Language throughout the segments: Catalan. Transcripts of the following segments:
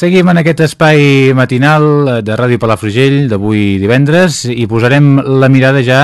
Seguim en aquest espai matinal de Ràdio Palafrugell d'avui divendres i posarem la mirada ja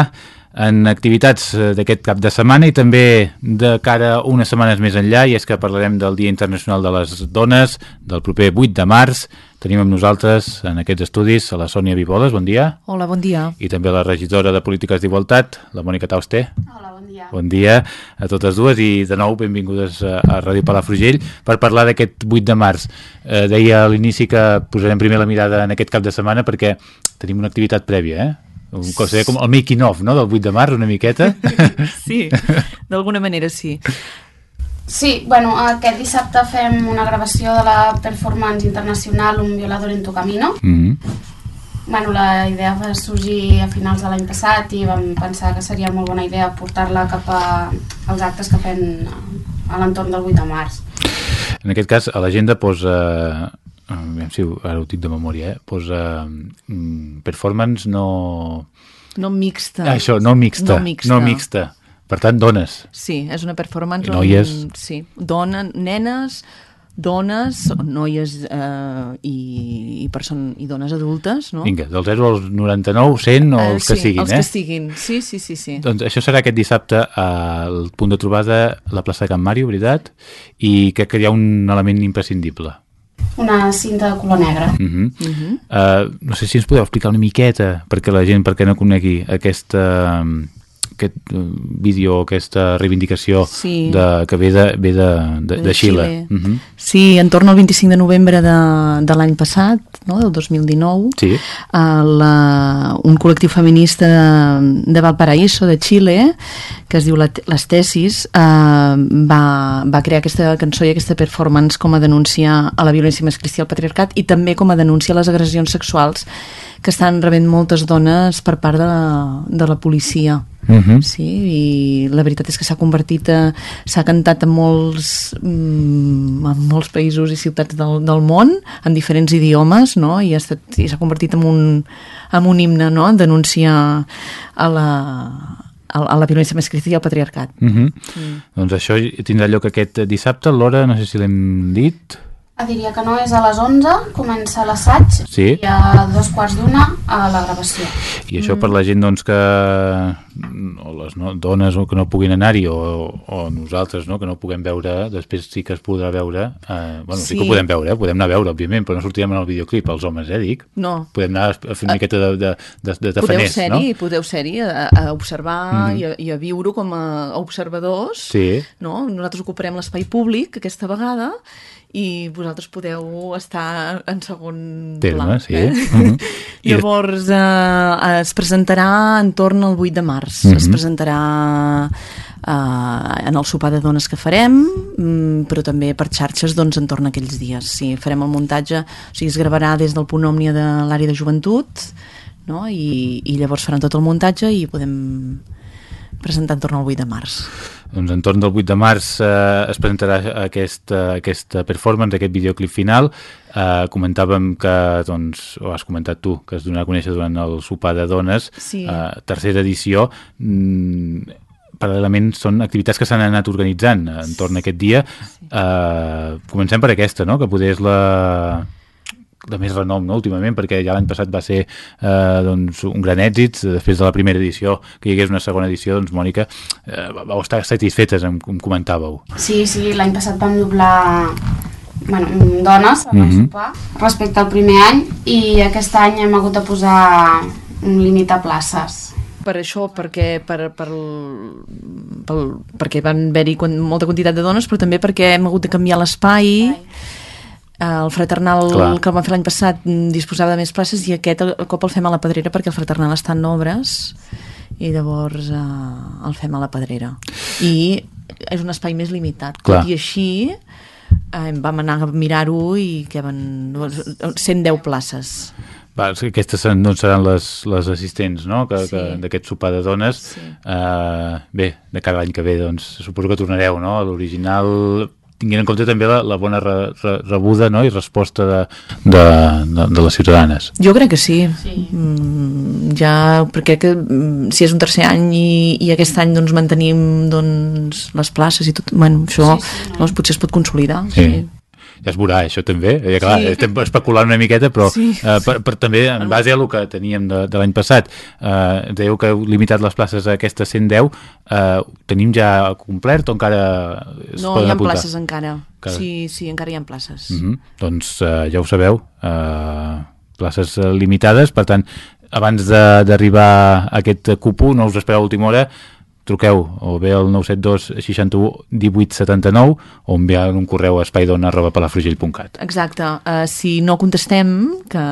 en activitats d'aquest cap de setmana i també de cara unes setmanes més enllà i és que parlarem del Dia Internacional de les Dones del proper 8 de març Tenim amb nosaltres en aquests estudis a la Sònia Viboles, bon dia. Hola, bon dia. I també la regidora de Polítiques d'Igualtat, la Mònica Tauster. Hola, bon dia. Bon dia a totes dues i de nou benvingudes a, a Ràdio Palafrugell per parlar d'aquest 8 de març. Eh, deia a l'inici que posarem primer la mirada en aquest cap de setmana perquè tenim una activitat prèvia, eh? Un cosa com el making of, no?, del 8 de març, una miqueta. sí, d'alguna manera sí. Sí, bueno, aquest dissabte fem una gravació de la performance internacional Un violador en tu camino. Mm -hmm. Bueno, la idea va sorgir a finals de l'any passat i vam pensar que seria molt bona idea portar-la cap a, als actes que fem a l'entorn del 8 de març. En aquest cas, a l'agenda posa... Eh, si ara ho dic de memòria, eh? posa mm, performance no... No mixta. Això, no mixta. No mixta. No mixta. Per tant, dones. Sí, és una performance... Noies. On, sí, dona, nenes, dones, noies eh, i, i, person, i dones adultes, no? Vinga, del 0 als 99, 100 o els eh, que sí, siguin, els eh? que siguin, sí, sí, sí, sí. Doncs això serà aquest dissabte al punt de trobada a la plaça de Can Màrio, veritat? I crec que hi ha un element imprescindible. Una cinta de color negre. Uh -huh. Uh -huh. uh, no sé si ens podeu explicar una miqueta perquè la gent, perquè no conegui aquesta, aquest vídeo, aquesta reivindicació Sí. de, que ve de, ve de, de, de, De Xile. Xile. Uh -huh. Sí, en torn al 25 de novembre de, de l'any passat, no, del 2019, Sí. eh, la, un col·lectiu feminista de, de Valparaíso, de Xile, que es diu la, Les Tesis, eh, va, va crear aquesta cançó i aquesta performance com a denúncia a la violència masclista i al patriarcat i també com a denúncia a les agressions sexuals que estan rebent moltes dones per part de la, de la policia. Uh -huh. Sí, i la veritat és que s'ha convertit a... s'ha cantat en molts, mm, en molts països i ciutats del, del món, en diferents idiomes, no? I s'ha convertit en un, en un himne, no?, en denunciar a la, a, a la violència masclista i al patriarcat. Uh -huh. mm. Doncs això tindrà lloc aquest dissabte, l'hora, no sé si l'hem dit... Ah, diria que no és a les 11, comença l'assaig Sí. i a dos quarts d'una a la gravació. I això mm. per la gent doncs, que o les no, dones o que no puguin anar-hi o, o nosaltres no, que no puguem veure, després sí que es podrà veure eh, bueno, sí. sí que ho podem veure, eh? podem anar a veure, òbviament, però no sortirem en el videoclip, els homes, eh, dic. No, Podem anar a fer una miqueta de, de, de, de podeu tafaners, no? podeu ser-hi a, a observar Mhm. i, a, i a viure com a observadors Sí. no? nosaltres ocuparem l'espai públic aquesta vegada i vosaltres podeu estar en segon Terme, pla. sí. Eh? Mhm. I Llavors eh, es presentarà en torn al 8 de març. Mhm. Es presentarà eh, en el sopar de dones que farem, mm, però també per xarxes doncs, en torn a aquells dies. Sí, farem el muntatge, o sigui, es gravarà des del punt òmnia de l'àrea de joventut no? I, i llavors faran tot el muntatge i podem presentar en torn al 8 de març. Doncs entorn del 8 de març eh, es presentarà aquesta, aquesta performance, aquest videoclip final. Eh, comentàvem que, doncs, o has comentat tu, que es donarà a conèixer durant el sopar de dones, Sí. eh, tercera edició. Mm, paral·lelament són activitats que s'han anat organitzant entorn a aquest dia. Eh, comencem per aquesta, no?, que poder és la de més renom, no?, últimament, perquè ja l'any passat va ser eh, doncs, un gran èxit, després de la primera edició, que hi hagués una segona edició, doncs, Mònica, eh, vau estar satisfetes, em, em comentàveu. Sí, sí, l'any passat vam doblar bueno, dones al Mhm. sopar respecte al primer any i aquest any hem hagut de posar un límit a places. Per això, perquè, per, per, per, perquè van haver-hi molta quantitat de dones, però també perquè hem hagut de canviar l'espai. El fraternal Clar. que el vam fer l'any passat mm, disposava de més places i aquest el cop el fem a la Pedrera perquè el fraternal està en obres i llavors eh, el fem a la Pedrera. I és un espai més limitat. Clar. Tot i així eh, vam anar a mirar-ho i que van 110 places. Va, aquestes doncs, seran les, les assistents no? que, Sí. que, d'aquest sopar de dones. Sí. Eh, bé, de cada any que ve, doncs, suposo que tornareu no? a l'original tinguent en compte també la, la bona re, re, rebuda no? i resposta de, de, de, de les ciutadanes. Jo crec que sí. Sí. Mm, ja, perquè que, mm, si és un tercer any i, i aquest any doncs, mantenim doncs, les places i tot, bueno, això Sí, sí, no. doncs, potser es pot consolidar. Sí. Sí. Ja es veurà això també, eh, clar, sí. estem especulant una miqueta, però sí. eh, per, per, també en base a el que teníem de, de l'any passat, eh, dèieu que heu limitat les places a aquestes 110, eh, tenim ja complert o encara es no, poden hi ha apuntar? places encara. encara. Sí, sí, encara hi ha places. Mm -hmm. Doncs eh, ja ho sabeu, eh, places limitades, per tant, abans d'arribar a aquest cupo, no us espereu a última hora, truqueu o bé al 972 61 18 79 o enviar un correu a espaidona arroba palafrugell.cat Exacte, uh, si no contestem que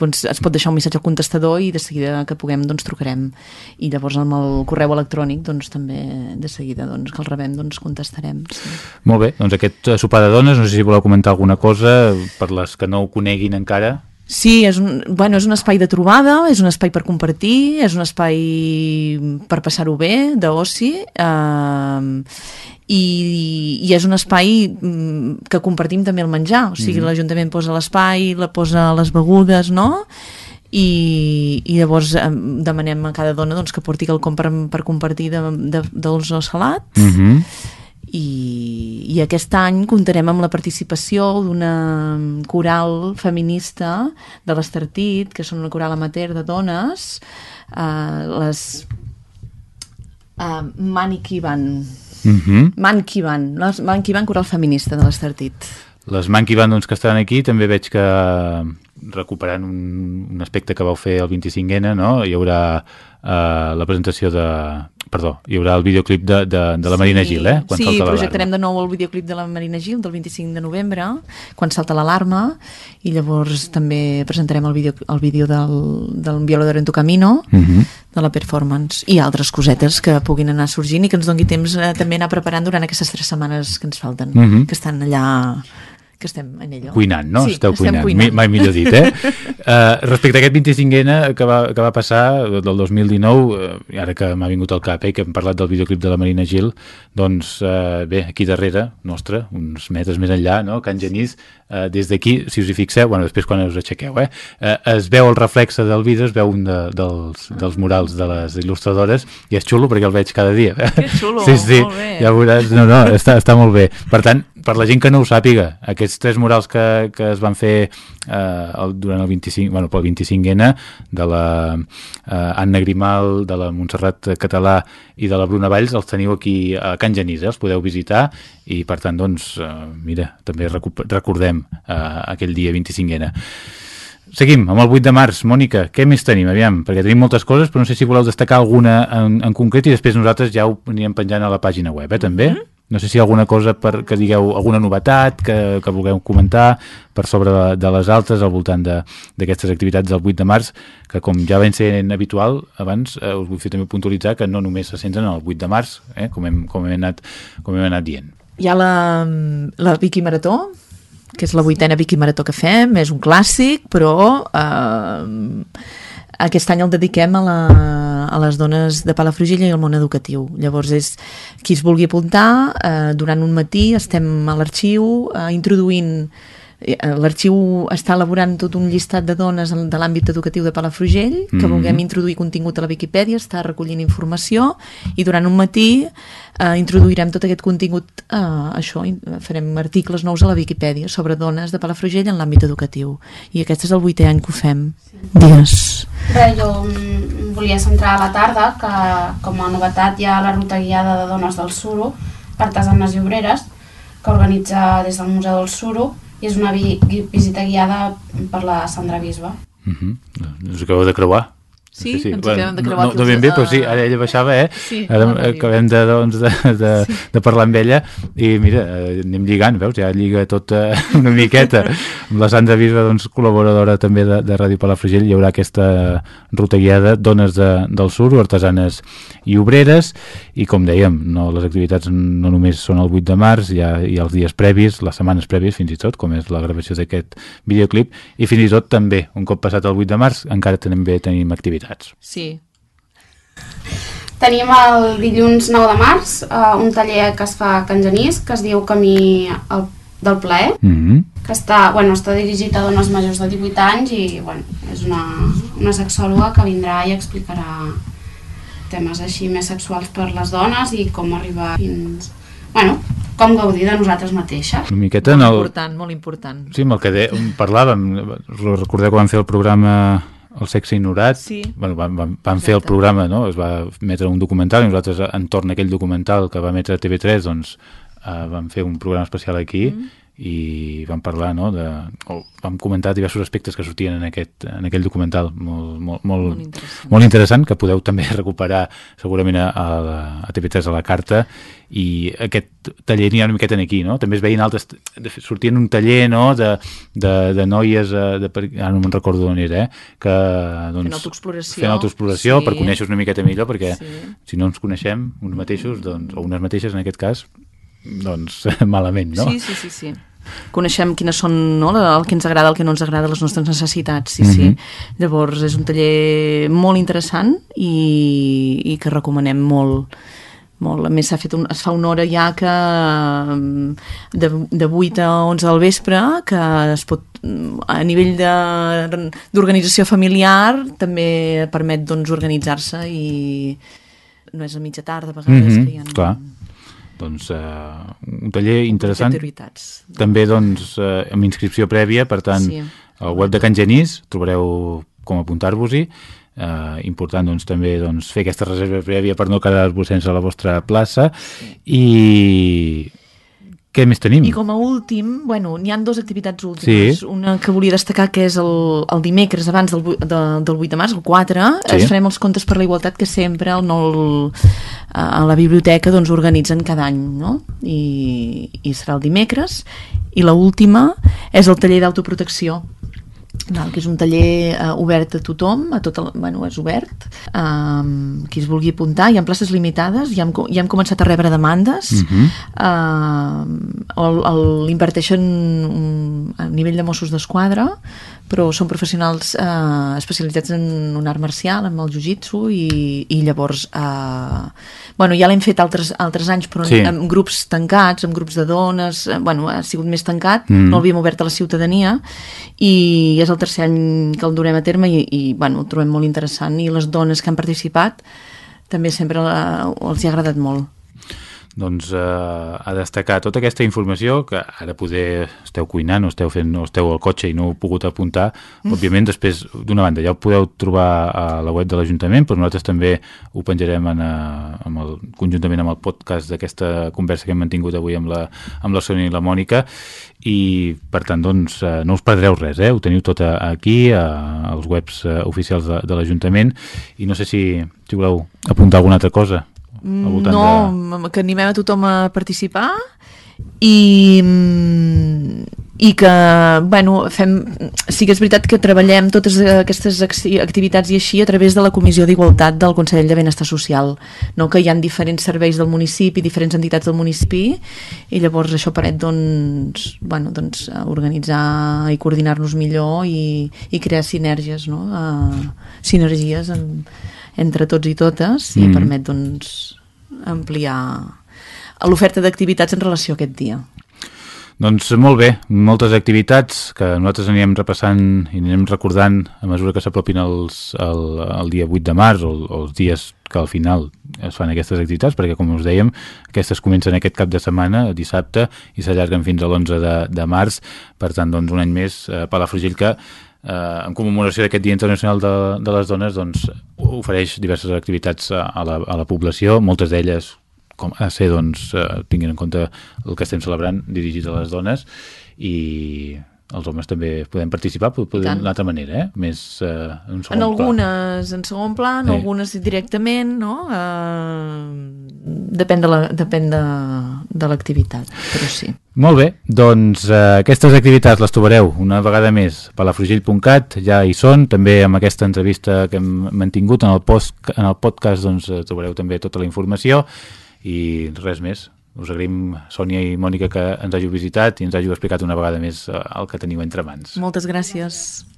doncs, es pot deixar un missatge al contestador i de seguida que puguem doncs trucarem. I llavors amb el correu electrònic doncs també de seguida doncs, que el rebem doncs contestarem sí. Molt bé, doncs aquest sopar de dones no sé si voleu comentar alguna cosa per les que no ho coneguin encara Sí, és un, bueno, és un espai de trobada, és un espai per compartir, és un espai per passar-ho bé, d'oci, eh, i, i és un espai mm, que compartim també el menjar, o sigui, mm -hmm. l'Ajuntament posa l'espai, la posa les begudes, no?, i, i llavors eh, demanem a cada dona doncs, que porti quelcom per, per compartir de, de, dolç o salat, mm -hmm i, i aquest any comptarem amb la participació d'una coral feminista de l'Estartit, que són una coral amateur de dones, uh, les uh, Manikiban. Mm -hmm. Mankiban, les Mankiban, coral feminista de l'Estartit. Les Mankiban doncs, que estan aquí, també veig que recuperant un, un aspecte que vau fer el 25N, no? hi haurà uh, la presentació de perdó, hi haurà el videoclip de, de, de la Marina sí, Gil, eh? Quan sí, projectarem de nou el videoclip de la Marina Gil del 25 de novembre, quan salta l'alarma, i llavors també presentarem el vídeo, el vídeo del, del Violador en tu camino, uh mhm. -huh. de la performance, i altres cosetes que puguin anar sorgint i que ens doni temps eh, també anar preparant durant aquestes tres setmanes que ens falten, uh mhm. -huh. que estan allà que estem en ella. Cuinant, no? Sí, Esteu cuinant. cuinant. Mai millor dit, eh? uh, respecte a aquest 25N que va, que va passar del 2019, uh, i ara que m'ha vingut al cap, eh, que hem parlat del videoclip de la Marina Gil, doncs uh, bé, aquí darrere, nostre, uns metres més enllà, no? Can Genís, uh, des d'aquí, si us hi fixeu, bueno, després quan us aixequeu, eh, uh, es veu el reflexe del vídeo, es veu un de, dels, dels murals de les il·lustradores, i és xulo perquè el veig cada dia. Que xulo, sí, sí, molt bé. Ja veuràs, no, no, està, està molt bé. Per tant, per la gent que no ho sàpiga, aquests tres murals que, que es van fer eh, el, durant el 25, bueno, pel 25N, de la eh, Anna Grimal, de la Montserrat Català i de la Bruna Valls, els teniu aquí a Can Genís, eh? els podeu visitar i per tant, doncs, eh, mira, també recordem eh, aquell dia 25N. Seguim amb el 8 de març. Mònica, què més tenim? Aviam, perquè tenim moltes coses, però no sé si voleu destacar alguna en, en concret i després nosaltres ja ho anirem penjant a la pàgina web, eh, també? Mm -hmm. No sé si alguna cosa per, que digueu, alguna novetat que, que vulgueu comentar per sobre de, de les altres al voltant d'aquestes activitats del 8 de març, que com ja va ser habitual abans, eh, us vull fer també puntualitzar que no només se centren el 8 de març, eh, com, hem, com, hem anat, com hem anat dient. Hi ha la, la Vicky Marató, que és la vuitena Vicky Marató que fem, és un clàssic, però eh, aquest any el dediquem a, la, a les dones de Palafrugell i al món educatiu. Llavors és qui es vulgui apuntar, eh, durant un matí estem a l'arxiu eh, introduint l'arxiu està elaborant tot un llistat de dones de l'àmbit educatiu de Palafrugell que mm -hmm. vulguem introduir contingut a la Viquipèdia, està recollint informació i durant un matí eh, introduirem tot aquest contingut eh, això, farem articles nous a la Viquipèdia sobre dones de Palafrugell en l'àmbit educatiu i aquest és el vuitè any que ho fem sí. Digues Bé, jo volia centrar a la tarda que com a novetat hi ha la ruta guiada de dones del Suro artesanes i obreres que organitza des del Museu del Suro i és una vi visita guiada per la Sandra Bisba. Uh -huh. Us acabeu de creuar? Sí, sí, sí. ens bueno, de creuar. No, no ben bé, però sí, ara ella baixava, eh? Sí, ara acabem de, doncs, de, de, sí. de parlar amb ella i mira, eh, anem lligant, veus? Ja lliga tot eh, una miqueta. amb la Sandra Bisba, doncs, col·laboradora també de, de Ràdio Palafrugell, hi haurà aquesta ruta guiada Dones de, del Sur, artesanes i obreres, i com dèiem, no, les activitats no només són el 8 de març, hi ha, hi ha els dies previs, les setmanes prèvies fins i tot, com és la gravació d'aquest videoclip, i fins i tot també, un cop passat el 8 de març, encara també tenim activitats activitats. Sí. Tenim el dilluns 9 de març uh, un taller que es fa a Can Genís, que es diu Camí el, del Plaer, mm -hmm. que està, bueno, està dirigit a dones majors de 18 anys i bueno, és una, una sexòloga que vindrà i explicarà temes així més sexuals per les dones i com arribar fins... Bueno, com gaudir de nosaltres mateixes. Una miqueta en Molt el... important, molt important. Sí, amb el que de... parlàvem, recordeu que vam fer el programa El sexe ignorat, Sí. bueno, vam, vam, vam fer el programa, no? es va emetre un documental i nosaltres entorn a aquell documental que va emetre TV3 doncs eh, vam fer un programa especial aquí Mm. I vam parlar, no? De, o vam comentar diversos aspectes que sortien en, aquest, en aquell documental molt, molt, molt, Molt interessant. molt interessant, que podeu també recuperar segurament a, la- a TV3 a la carta i aquest taller n'hi ha una miqueta aquí, no? També es veien altres... Sortien un taller, no?, de, de, de noies, eh, de, ara no me'n recordo on era, eh? que... Doncs, Fent autoexploració. Fent autoexploració Sí. per conèixer una miqueta millor, perquè Sí. si no ens coneixem uns mateixos, doncs, o unes mateixes en aquest cas, doncs malament, no? Sí, sí, sí, sí. Coneixem quines són no, el que ens agrada, el que no ens agrada, les nostres necessitats, sí, sí. Mhm. Llavors és un taller molt interessant i, i que recomanem molt molt. A més, s'ha fet un, es fa una hora ja que mm, de, de 8 a 11 del vespre que es pot, mm, a nivell de- d'organització familiar també permet doncs, organitzar-se i no és a mitja tarda a vegades Mhm, que hi ha clar. Doncs eh, un taller interessant, també doncs, eh, amb inscripció prèvia, per tant, Sí. al web de Can Genís trobareu com apuntar-vos-hi. Eh, important doncs, també doncs, fer aquesta reserva prèvia per no quedar-vos sense la vostra plaça i què més tenim? I com a últim, bueno, n'hi han dues activitats últimes. Sí. Una que volia destacar que és el, el dimecres abans del, de, del 8 de març, el 4, Sí. es farem els contes per la igualtat que sempre el, el, a la biblioteca doncs, organitzen cada any, no? I, i serà el dimecres. I la última és el taller d'autoprotecció Val, que és un taller uh, obert a tothom, a tot el, bueno, és obert, um, qui es vulgui apuntar, hi ha places limitades, ja hem, ja hem començat a rebre demandes, Mhm. uh, el, el, imparteixen un, a nivell de Mossos d'Esquadra, però són professionals uh, especialitzats en un art marcial, en el jiu-jitsu, i, i llavors, uh, bueno, ja l'hem fet altres, altres anys, però Sí. en grups tancats, amb grups de dones, eh, bueno, ha sigut més tancat, Mm. no l'havíem obert a la ciutadania, i és el tercer any que el durem a terme i, i bueno, ho trobem molt interessant i les dones que han participat també sempre eh, els hi ha agradat molt. Doncs eh, a destacar tota aquesta informació que ara poder esteu cuinant o esteu fent o esteu al cotxe i no heu pogut apuntar Mm. òbviament després d'una banda ja ho podeu trobar a la web de l'Ajuntament però nosaltres també ho penjarem en, eh, amb el, conjuntament amb el podcast d'aquesta conversa que hem mantingut avui amb la, amb la Sònia i la Mònica i per tant doncs eh, no us perdreu res, eh? ho teniu tot aquí a, als webs eh, oficials de, de l'Ajuntament i no sé si, si voleu apuntar alguna altra cosa voltant de... No, que animem a tothom a participar i, i que, bueno, fem, sí que és veritat que treballem totes aquestes activitats i així a través de la Comissió d'Igualtat del Consell de Benestar Social, no? que hi ha diferents serveis del municipi, diferents entitats del municipi, i llavors això permet doncs, bueno, doncs, organitzar i coordinar-nos millor i, i crear sinergies, no? Uh, sinergies en, entre tots i totes i Mhm. permet doncs, ampliar l'oferta d'activitats en relació a aquest dia. Doncs molt bé, moltes activitats que nosaltres anirem repassant i anirem recordant a mesura que s'apropin el, el dia 8 de març o, o els dies que al final es fan aquestes activitats, perquè com us dèiem, aquestes comencen aquest cap de setmana, dissabte, i s'allarguen fins a l'11 de, de març, per tant, doncs, un any més, eh, Palafrugell que eh, en commemoració d'aquest Dia Internacional de, de les Dones doncs, ofereix diverses activitats a, a, la, a la població, moltes d'elles com a ser, doncs, eh, tinguin en compte el que estem celebrant dirigit a les dones i els homes també podem participar, però podem tant. d'una altra manera, eh? més eh, en segon En pla. algunes en segon pla, en Sí. algunes directament, no? Uh, depèn de la- depèn de, de l'activitat, però sí. Molt bé, doncs eh, aquestes activitats les trobareu una vegada més a palafrugell.cat, ja hi són, també amb aquesta entrevista que hem mantingut en el, post, en el podcast doncs, eh, trobareu també tota la informació i res més. Us agraïm, Sònia i Mònica, que ens hàgiu visitat i ens hàgiu explicat una vegada més eh, el que teniu entre mans. Moltes gràcies.